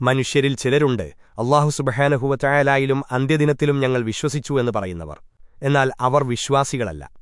മനുഷ്യരിൽ ചിലരുണ്ട്. അള്ളാഹു സുബഹാനഹുവറ്റായാലായാലും അന്ത്യദിനത്തിലും ഞങ്ങൾ വിശ്വസിച്ചു എന്ന് പറയുന്നവർ. എന്നാൽ അവർ വിശ്വാസികളല്ല.